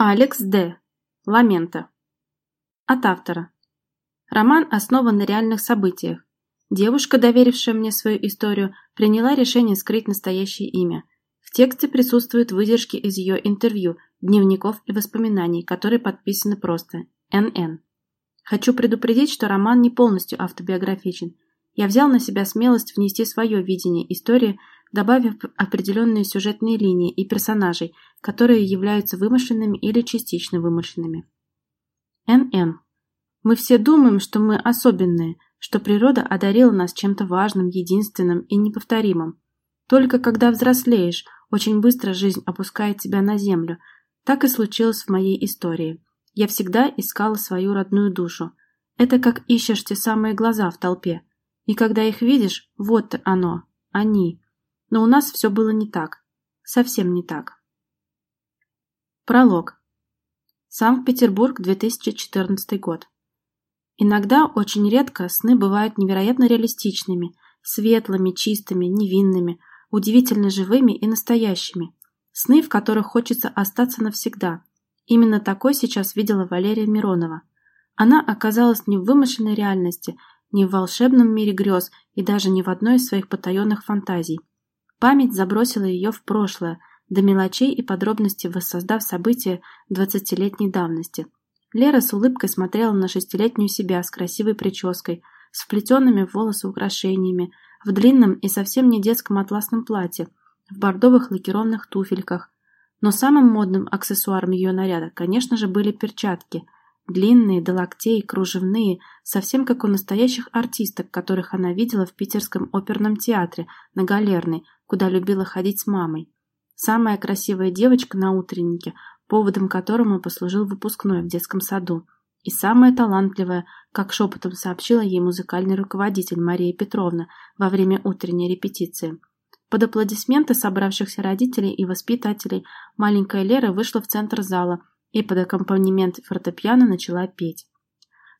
Алекс Д. Ламента. От автора. Роман основан на реальных событиях. Девушка, доверившая мне свою историю, приняла решение скрыть настоящее имя. В тексте присутствуют выдержки из ее интервью, дневников и воспоминаний, которые подписаны просто «НН». Хочу предупредить, что роман не полностью автобиографичен. Я взял на себя смелость внести свое видение истории – добавив определенные сюжетные линии и персонажей, которые являются вымышленными или частично вымышленными. НН. Мы все думаем, что мы особенные, что природа одарила нас чем-то важным, единственным и неповторимым. Только когда взрослеешь, очень быстро жизнь опускает тебя на землю. Так и случилось в моей истории. Я всегда искала свою родную душу. Это как ищешь те самые глаза в толпе. И когда их видишь, вот оно, они. Но у нас все было не так. Совсем не так. Пролог. Санкт-Петербург, 2014 год. Иногда, очень редко, сны бывают невероятно реалистичными, светлыми, чистыми, невинными, удивительно живыми и настоящими. Сны, в которых хочется остаться навсегда. Именно такой сейчас видела Валерия Миронова. Она оказалась не в вымышленной реальности, не в волшебном мире грез и даже не в одной из своих потаенных фантазий. Память забросила ее в прошлое, до мелочей и подробностей воссоздав события двадцатилетней давности. Лера с улыбкой смотрела на шестилетнюю себя с красивой прической, с вплетенными в волосы украшениями, в длинном и совсем не детском атласном платье, в бордовых лакированных туфельках. Но самым модным аксессуаром ее наряда, конечно же, были перчатки – Длинные, до локтей, кружевные, совсем как у настоящих артисток, которых она видела в Питерском оперном театре на Галерной, куда любила ходить с мамой. Самая красивая девочка на утреннике, поводом которому послужил выпускной в детском саду. И самая талантливая, как шепотом сообщила ей музыкальный руководитель Мария Петровна во время утренней репетиции. Под аплодисменты собравшихся родителей и воспитателей маленькая Лера вышла в центр зала – и под аккомпанемент фортепиано начала петь.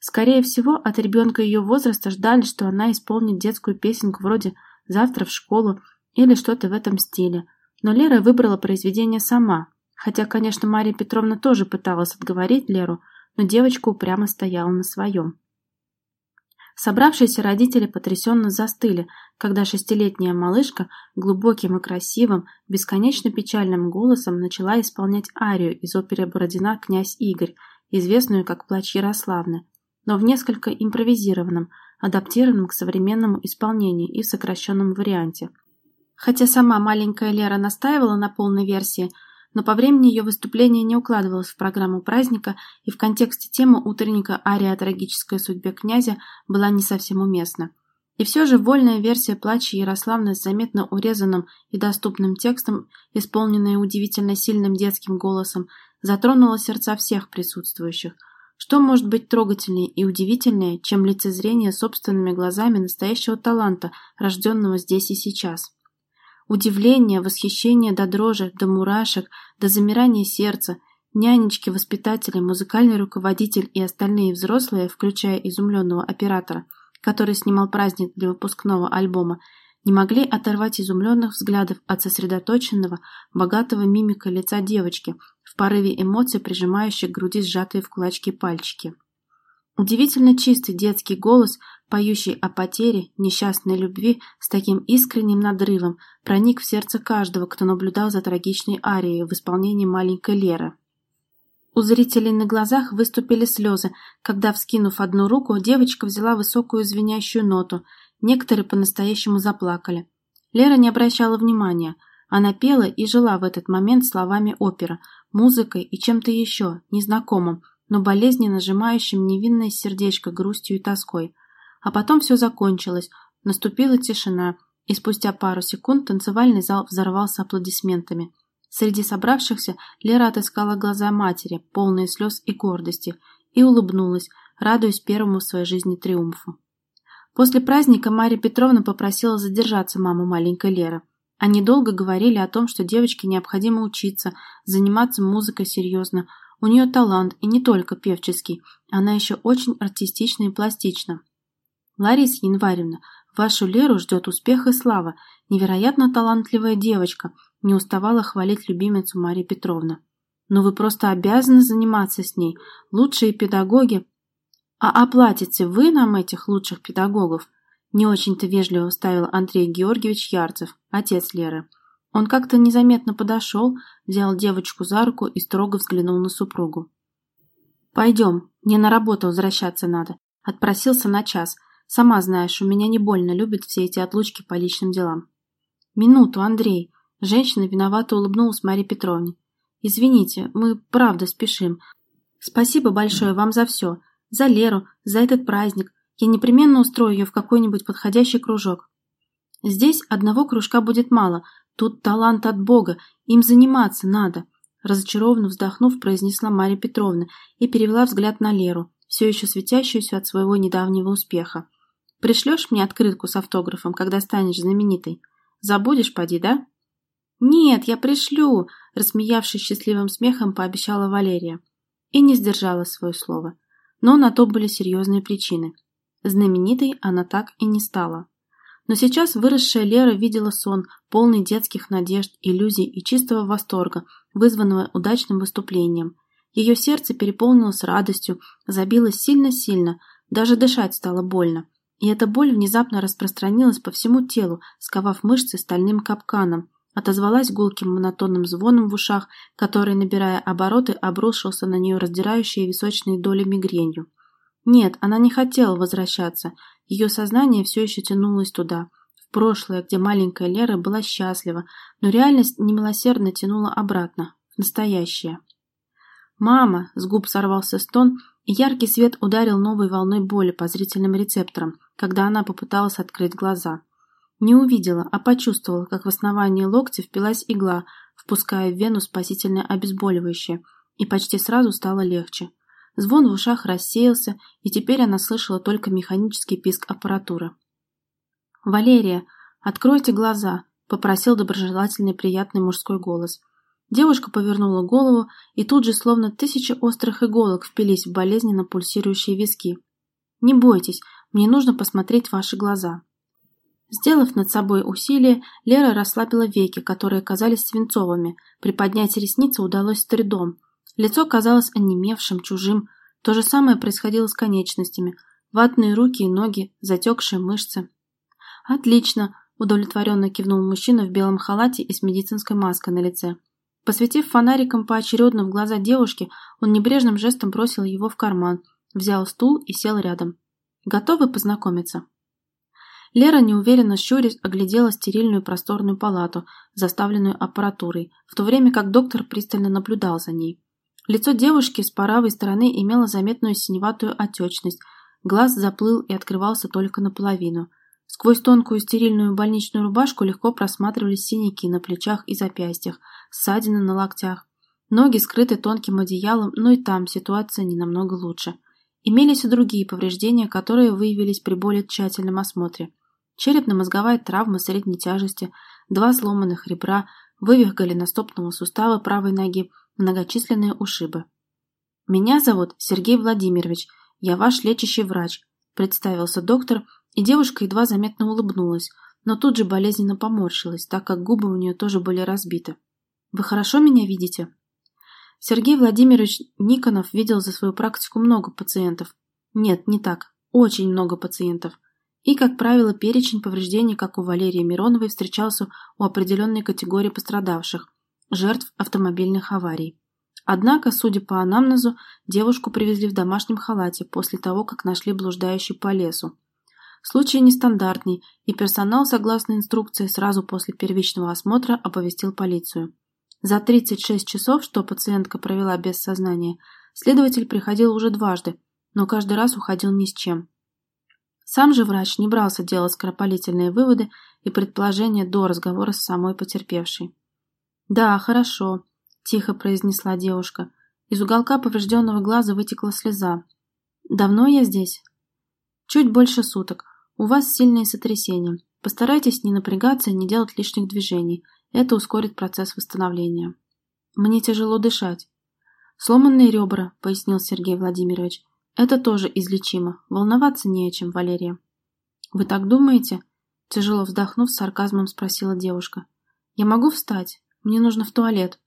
Скорее всего, от ребенка ее возраста ждали, что она исполнит детскую песенку вроде «Завтра в школу» или что-то в этом стиле. Но Лера выбрала произведение сама, хотя, конечно, Мария Петровна тоже пыталась отговорить Леру, но девочка упрямо стояла на своем. Собравшиеся родители потрясенно застыли, когда шестилетняя малышка глубоким и красивым, бесконечно печальным голосом начала исполнять арию из оперы Бородина «Князь Игорь», известную как «Плач Ярославны», но в несколько импровизированном, адаптированном к современному исполнению и в сокращенном варианте. Хотя сама маленькая Лера настаивала на полной версии – но по времени ее выступление не укладывалось в программу праздника, и в контексте темы утренника ария о трагической судьбе князя была не совсем уместна. И все же вольная версия плача Ярославны с заметно урезанным и доступным текстом, исполненная удивительно сильным детским голосом, затронула сердца всех присутствующих. Что может быть трогательнее и удивительнее, чем лицезрение собственными глазами настоящего таланта, рожденного здесь и сейчас? Удивление, восхищение до дрожи, до мурашек, до замирания сердца, нянечки, воспитатели, музыкальный руководитель и остальные взрослые, включая изумленного оператора, который снимал праздник для выпускного альбома, не могли оторвать изумленных взглядов от сосредоточенного, богатого мимика лица девочки, в порыве эмоций прижимающей к груди сжатые в кулачки пальчики. Удивительно чистый детский голос, поющий о потере, несчастной любви с таким искренним надрывом, проник в сердце каждого, кто наблюдал за трагичной арией в исполнении маленькой Леры. У зрителей на глазах выступили слезы, когда, вскинув одну руку, девочка взяла высокую звенящую ноту. Некоторые по-настоящему заплакали. Лера не обращала внимания. Она пела и жила в этот момент словами оперы, музыкой и чем-то еще, незнакомым, но болезненно сжимающим невинное сердечко грустью и тоской. А потом все закончилось, наступила тишина, и спустя пару секунд танцевальный зал взорвался аплодисментами. Среди собравшихся Лера отыскала глаза матери, полные слез и гордости, и улыбнулась, радуясь первому в своей жизни триумфу. После праздника Мария Петровна попросила задержаться маму маленькой Леры. Они долго говорили о том, что девочке необходимо учиться, заниматься музыкой серьезно, у нее талант, и не только певческий, она еще очень артистична и пластична. Лариса Январевна, вашу Леру ждет успех и слава, невероятно талантливая девочка, не уставала хвалить любимицу Мария Петровна. Но вы просто обязаны заниматься с ней. Лучшие педагоги... А оплатите вы нам этих лучших педагогов? Не очень-то вежливо вставил Андрей Георгиевич Ярцев, отец Леры. Он как-то незаметно подошел, взял девочку за руку и строго взглянул на супругу. «Пойдем, мне на работу возвращаться надо. Отпросился на час. Сама знаешь, у меня не больно любят все эти отлучки по личным делам». «Минуту, Андрей». Женщина виновато улыбнулась Марии Петровне. «Извините, мы правда спешим. Спасибо большое вам за все. За Леру, за этот праздник. Я непременно устрою ее в какой-нибудь подходящий кружок. Здесь одного кружка будет мало. Тут талант от Бога. Им заниматься надо. Разочарованно вздохнув, произнесла Марья Петровна и перевела взгляд на Леру, все еще светящуюся от своего недавнего успеха. «Пришлешь мне открытку с автографом, когда станешь знаменитой?» Забудешь, поди, да?» «Нет, я пришлю», — рассмеявшись счастливым смехом, пообещала Валерия. И не сдержала свое слово. Но на то были серьезные причины. Знаменитой она так и не стала. Но сейчас выросшая Лера видела сон, полный детских надежд, иллюзий и чистого восторга, вызванного удачным выступлением. Ее сердце переполнилось радостью, забилось сильно-сильно, даже дышать стало больно. И эта боль внезапно распространилась по всему телу, сковав мышцы стальным капканом, отозвалась гулким монотонным звоном в ушах, который, набирая обороты, обрушился на нее раздирающие височные доли мигренью. Нет, она не хотела возвращаться, ее сознание все еще тянулось туда, в прошлое, где маленькая Лера была счастлива, но реальность немилосердно тянула обратно, в настоящее. «Мама!» — с губ сорвался стон, и яркий свет ударил новой волной боли по зрительным рецепторам, когда она попыталась открыть глаза. Не увидела, а почувствовала, как в основании локтя впилась игла, впуская в вену спасительное обезболивающее, и почти сразу стало легче. Звон в ушах рассеялся, и теперь она слышала только механический писк аппаратуры. «Валерия, откройте глаза!» — попросил доброжелательный приятный мужской голос. Девушка повернула голову, и тут же словно тысячи острых иголок впились в болезненно пульсирующие виски. «Не бойтесь, мне нужно посмотреть ваши глаза». Сделав над собой усилие, Лера расслабила веки, которые казались свинцовыми. Приподнять ресницы удалось с трудом. Лицо казалось онемевшим, чужим. То же самое происходило с конечностями. Ватные руки и ноги, затекшие мышцы. «Отлично!» – удовлетворенно кивнул мужчина в белом халате и с медицинской маской на лице. Посветив фонариком поочередно в глаза девушки, он небрежным жестом бросил его в карман, взял стул и сел рядом. «Готовы познакомиться?» Лера неуверенно щурясь оглядела стерильную просторную палату, заставленную аппаратурой, в то время как доктор пристально наблюдал за ней. Лицо девушки с правой стороны имело заметную синеватую отечность, глаз заплыл и открывался только наполовину. Сквозь тонкую стерильную больничную рубашку легко просматривались синяки на плечах и запястьях, ссадины на локтях. Ноги скрыты тонким одеялом, но и там ситуация не намного лучше. Имелись и другие повреждения, которые выявились при более тщательном осмотре. Черепно-мозговая травма средней тяжести, два сломанных ребра, вывих голеностопного сустава правой ноги, многочисленные ушибы. «Меня зовут Сергей Владимирович, я ваш лечащий врач», представился доктор – и девушка едва заметно улыбнулась, но тут же болезненно поморщилась, так как губы у нее тоже были разбиты. «Вы хорошо меня видите?» Сергей Владимирович Никонов видел за свою практику много пациентов. Нет, не так. Очень много пациентов. И, как правило, перечень повреждений, как у Валерии Мироновой, встречался у определенной категории пострадавших – жертв автомобильных аварий. Однако, судя по анамнезу, девушку привезли в домашнем халате после того, как нашли блуждающий по лесу. Случай нестандартный, и персонал, согласно инструкции, сразу после первичного осмотра оповестил полицию. За 36 часов, что пациентка провела без сознания, следователь приходил уже дважды, но каждый раз уходил ни с чем. Сам же врач не брался делать скоропалительные выводы и предположения до разговора с самой потерпевшей. «Да, хорошо», – тихо произнесла девушка. Из уголка поврежденного глаза вытекла слеза. «Давно я здесь?» «Чуть больше суток. У вас сильные сотрясения. Постарайтесь не напрягаться и не делать лишних движений. Это ускорит процесс восстановления. Мне тяжело дышать. Сломанные ребра, пояснил Сергей Владимирович. Это тоже излечимо. Волноваться не о чем, Валерия. Вы так думаете? Тяжело вздохнув, с сарказмом спросила девушка. Я могу встать? Мне нужно в туалет.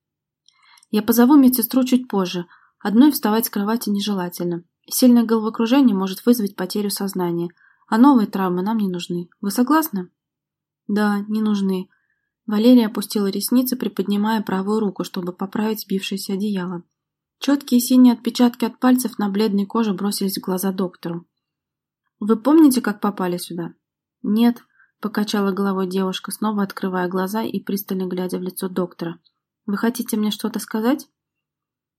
Я позову медсестру чуть позже. Одной вставать с кровати нежелательно. Сильное головокружение может вызвать потерю сознания. А новые травмы нам не нужны. Вы согласны? Да, не нужны. Валерия опустила ресницы, приподнимая правую руку, чтобы поправить сбившееся одеяло. Четкие синие отпечатки от пальцев на бледной коже бросились в глаза доктору. «Вы помните, как попали сюда?» «Нет», — покачала головой девушка, снова открывая глаза и пристально глядя в лицо доктора. «Вы хотите мне что-то сказать?»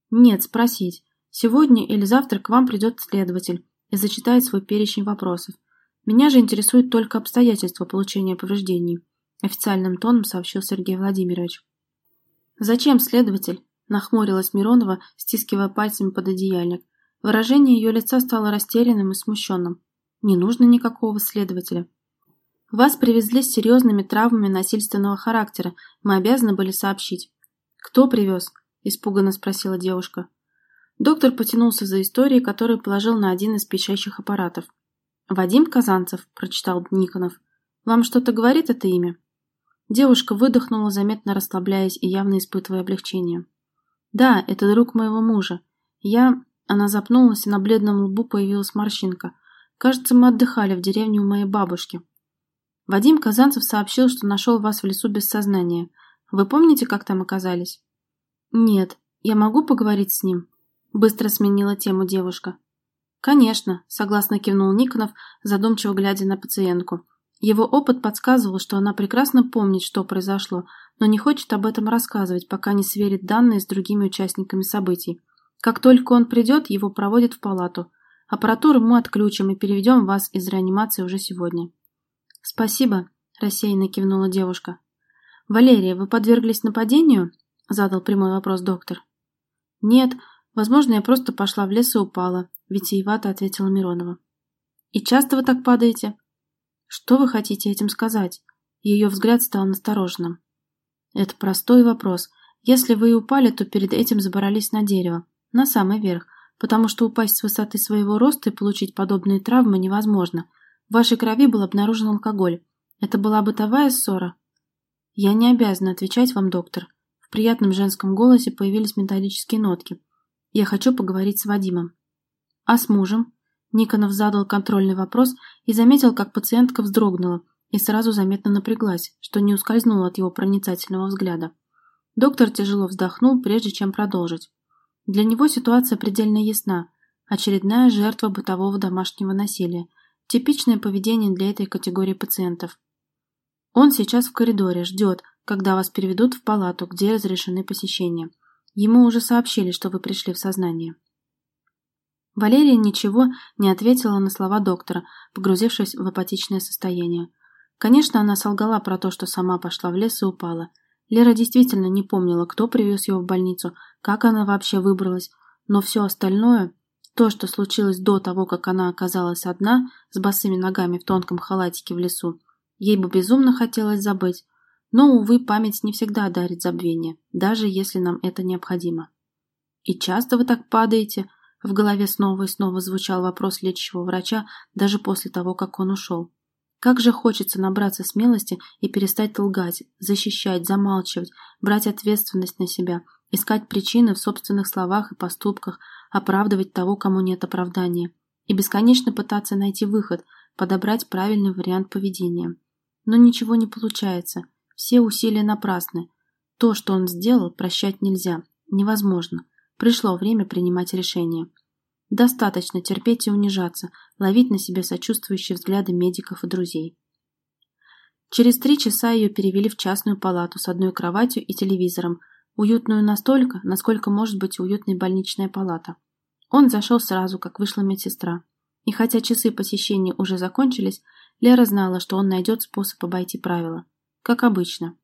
«Нет, спросить. Сегодня или завтра к вам придет следователь и зачитает свой перечень вопросов. Меня же интересуют только обстоятельства получения повреждений», — официальным тоном сообщил Сергей Владимирович. «Зачем следователь?» — нахмурилась Миронова, стискивая пальцами под одеяльник. Выражение ее лица стало растерянным и смущенным. Не нужно никакого следователя. Вас привезли с серьезными травмами насильственного характера. Мы обязаны были сообщить. Кто привез? Испуганно спросила девушка. Доктор потянулся за историей, которую положил на один из пищащих аппаратов. «Вадим Казанцев», – прочитал Никонов. «Вам что-то говорит это имя?» Девушка выдохнула, заметно расслабляясь и явно испытывая облегчение. «Да, это друг моего мужа. Я...» Она запнулась, и на бледном лбу появилась морщинка. Кажется, мы отдыхали в деревне у моей бабушки. Вадим Казанцев сообщил, что нашел вас в лесу без сознания. Вы помните, как там оказались? Нет. Я могу поговорить с ним? Быстро сменила тему девушка. Конечно, согласно кивнул Никонов, задумчиво глядя на пациентку. Его опыт подсказывал, что она прекрасно помнит, что произошло, но не хочет об этом рассказывать, пока не сверит данные с другими участниками событий. Как только он придет, его проводят в палату – Аппаратуру мы отключим и переведем вас из реанимации уже сегодня. Спасибо, рассеянно кивнула девушка. Валерия, вы подверглись нападению? Задал прямой вопрос доктор. Нет, возможно, я просто пошла в лес и упала, витиевато ответила Миронова. И часто вы так падаете? Что вы хотите этим сказать? Ее взгляд стал настороженным. Это простой вопрос. Если вы и упали, то перед этим забрались на дерево, на самый верх, потому что упасть с высоты своего роста и получить подобные травмы невозможно. В вашей крови был обнаружен алкоголь. Это была бытовая ссора? Я не обязана отвечать вам, доктор. В приятном женском голосе появились металлические нотки. Я хочу поговорить с Вадимом. А с мужем? Никонов задал контрольный вопрос и заметил, как пациентка вздрогнула и сразу заметно напряглась, что не ускользнуло от его проницательного взгляда. Доктор тяжело вздохнул, прежде чем продолжить. Для него ситуация предельно ясна. Очередная жертва бытового домашнего насилия. Типичное поведение для этой категории пациентов. Он сейчас в коридоре, ждет, когда вас переведут в палату, где разрешены посещения. Ему уже сообщили, что вы пришли в сознание. Валерия ничего не ответила на слова доктора, погрузившись в апатичное состояние. Конечно, она солгала про то, что сама пошла в лес и упала – Лера действительно не помнила, кто привез ее в больницу, как она вообще выбралась, но все остальное, то, что случилось до того, как она оказалась одна, с босыми ногами в тонком халатике в лесу, ей бы безумно хотелось забыть. Но, увы, память не всегда дарит забвение, даже если нам это необходимо. «И часто вы так падаете?» В голове снова и снова звучал вопрос лечащего врача даже после того, как он ушел. Как же хочется набраться смелости и перестать лгать, защищать, замалчивать, брать ответственность на себя, искать причины в собственных словах и поступках, оправдывать того, кому нет оправдания, и бесконечно пытаться найти выход, подобрать правильный вариант поведения. Но ничего не получается, все усилия напрасны. То, что он сделал, прощать нельзя, невозможно. Пришло время принимать решение. Достаточно терпеть и унижаться, ловить на себе сочувствующие взгляды медиков и друзей. Через три часа ее перевели в частную палату с одной кроватью и телевизором, уютную настолько, насколько может быть уютной больничная палата. Он зашел сразу, как вышла медсестра. И хотя часы посещения уже закончились, Лера знала, что он найдет способ обойти правила. Как обычно.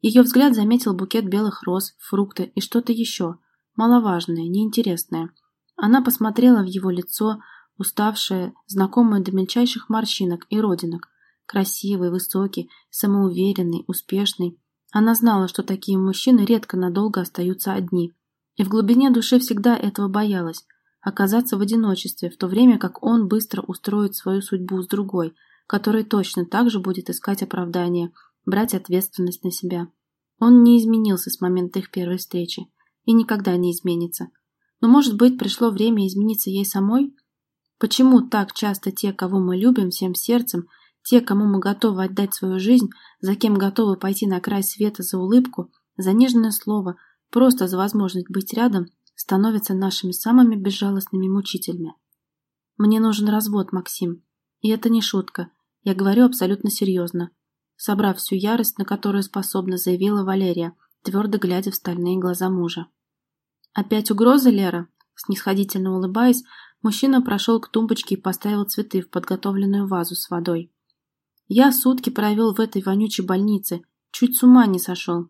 Ее взгляд заметил букет белых роз, фрукты и что-то еще, маловажное, неинтересное – она посмотрела в его лицо, уставшее, знакомое до мельчайших морщинок и родинок. Красивый, высокий, самоуверенный, успешный. Она знала, что такие мужчины редко надолго остаются одни. И в глубине души всегда этого боялась. Оказаться в одиночестве, в то время как он быстро устроит свою судьбу с другой, который точно так же будет искать оправдание, брать ответственность на себя. Он не изменился с момента их первой встречи. и никогда не изменится. Но, может быть, пришло время измениться ей самой? Почему так часто те, кого мы любим всем сердцем, те, кому мы готовы отдать свою жизнь, за кем готовы пойти на край света за улыбку, за нежное слово, просто за возможность быть рядом, становятся нашими самыми безжалостными мучителями? Мне нужен развод, Максим. И это не шутка. Я говорю абсолютно серьезно. Собрав всю ярость, на которую способна, заявила Валерия, твердо глядя в стальные глаза мужа. «Опять угроза, Лера?» Снисходительно улыбаясь, мужчина прошел к тумбочке и поставил цветы в подготовленную вазу с водой. «Я сутки провел в этой вонючей больнице, чуть с ума не сошел».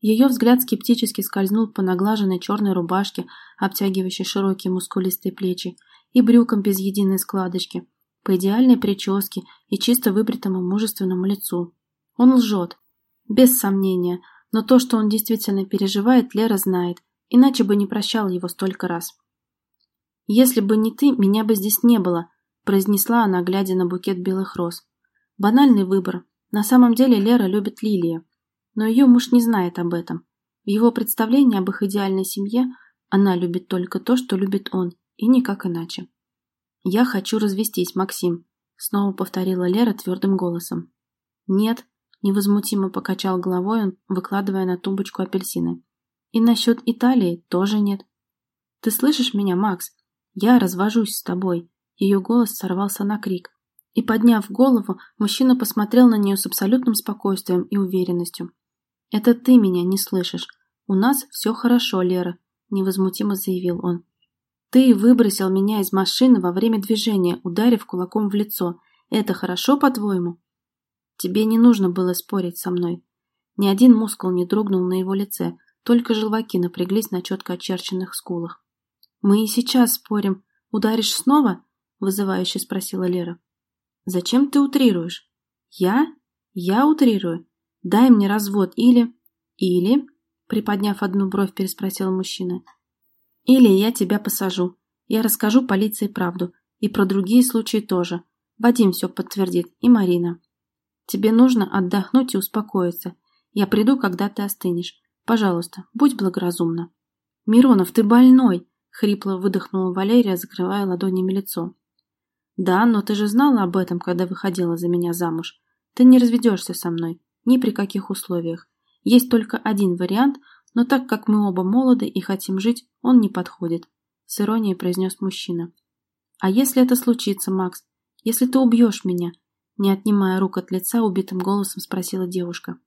Ее взгляд скептически скользнул по наглаженной черной рубашке, обтягивающей широкие мускулистые плечи, и брюкам без единой складочки, по идеальной прическе и чисто выбритому мужественному лицу. Он лжет. Без сомнения, но то, что он действительно переживает, Лера знает, иначе бы не прощал его столько раз. «Если бы не ты, меня бы здесь не было», произнесла она, глядя на букет белых роз. Банальный выбор. На самом деле Лера любит лилии. Но ее муж не знает об этом. В его представлении об их идеальной семье она любит только то, что любит он, и никак иначе. «Я хочу развестись, Максим», — снова повторила Лера твердым голосом. «Нет», — невозмутимо покачал головой он, выкладывая на тумбочку апельсины. «И насчет Италии тоже нет». «Ты слышишь меня, Макс? Я развожусь с тобой». Ее голос сорвался на крик. И, подняв голову, мужчина посмотрел на нее с абсолютным спокойствием и уверенностью. «Это ты меня не слышишь. У нас все хорошо, Лера», — невозмутимо заявил он. Ты выбросил меня из машины во время движения, ударив кулаком в лицо. Это хорошо, по-твоему? Тебе не нужно было спорить со мной. Ни один мускул не дрогнул на его лице, только желваки напряглись на четко очерченных скулах. «Мы и сейчас спорим. Ударишь снова?» – вызывающе спросила Лера. «Зачем ты утрируешь?» «Я? Я утрирую? Дай мне развод или...» «Или?» – приподняв одну бровь, переспросил мужчина. Или я тебя посажу. Я расскажу полиции правду. И про другие случаи тоже. Вадим все подтвердит. И Марина. Тебе нужно отдохнуть и успокоиться. Я приду, когда ты остынешь. Пожалуйста, будь благоразумна. Миронов, ты больной! Хрипло выдохнула Валерия, закрывая ладонями лицо. Да, но ты же знала об этом, когда выходила за меня замуж. Ты не разведешься со мной. Ни при каких условиях. Есть только один вариант – но так как мы оба молоды и хотим жить, он не подходит», — с иронией произнес мужчина. «А если это случится, Макс? Если ты убьешь меня?» Не отнимая рук от лица, убитым голосом спросила девушка.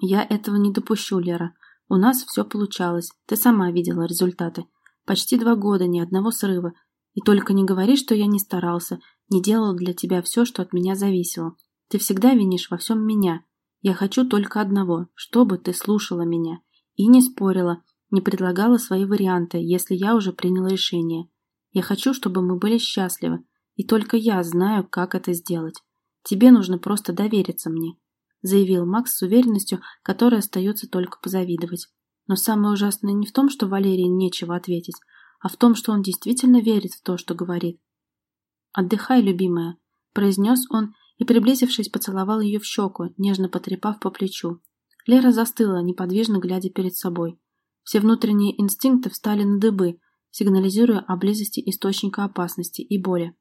«Я этого не допущу, Лера. У нас все получалось. Ты сама видела результаты. Почти два года, ни одного срыва. И только не говори, что я не старался, не делал для тебя все, что от меня зависело. Ты всегда винишь во всем меня. Я хочу только одного, чтобы ты слушала меня. И не спорила, не предлагала свои варианты, если я уже приняла решение. Я хочу, чтобы мы были счастливы, и только я знаю, как это сделать. Тебе нужно просто довериться мне», — заявил Макс с уверенностью, которой остается только позавидовать. Но самое ужасное не в том, что Валерии нечего ответить, а в том, что он действительно верит в то, что говорит. «Отдыхай, любимая», — произнес он и, приблизившись, поцеловал ее в щеку, нежно потрепав по плечу. Лера застыла, неподвижно глядя перед собой. Все внутренние инстинкты встали на дыбы, сигнализируя о близости источника опасности и боли.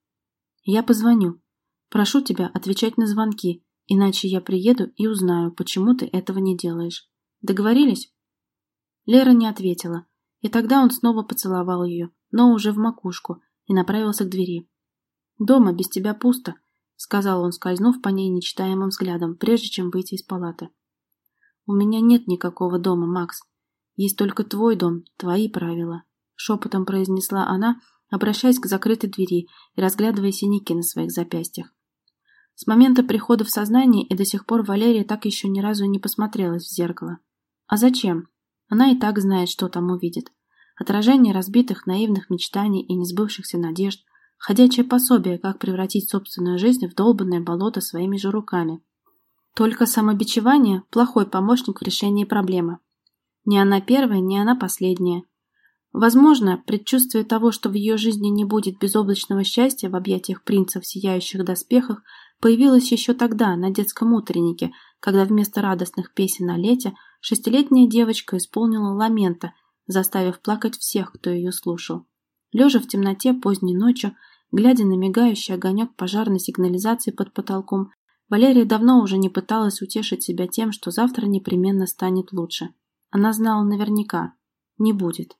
«Я позвоню. Прошу тебя отвечать на звонки, иначе я приеду и узнаю, почему ты этого не делаешь. Договорились?» Лера не ответила, и тогда он снова поцеловал ее, но уже в макушку, и направился к двери. «Дома без тебя пусто», — сказал он, скользнув по ней нечитаемым взглядом, прежде чем выйти из палаты. «У меня нет никакого дома, Макс. Есть только твой дом, твои правила», — шепотом произнесла она, обращаясь к закрытой двери и разглядывая синяки на своих запястьях. С момента прихода в сознание и до сих пор Валерия так еще ни разу не посмотрелась в зеркало. А зачем? Она и так знает, что там увидит. Отражение разбитых наивных мечтаний и несбывшихся надежд, ходячее пособие, как превратить собственную жизнь в долбанное болото своими же руками. Только самобичевание – плохой помощник в решении проблемы. Не она первая, не она последняя. Возможно, предчувствие того, что в ее жизни не будет безоблачного счастья в объятиях принца в сияющих доспехах, появилось еще тогда, на детском утреннике, когда вместо радостных песен о лете шестилетняя девочка исполнила ламента, заставив плакать всех, кто ее слушал. Лежа в темноте поздней ночью, глядя на мигающий огонек пожарной сигнализации под потолком, Валерия давно уже не пыталась утешить себя тем, что завтра непременно станет лучше. Она знала наверняка – не будет.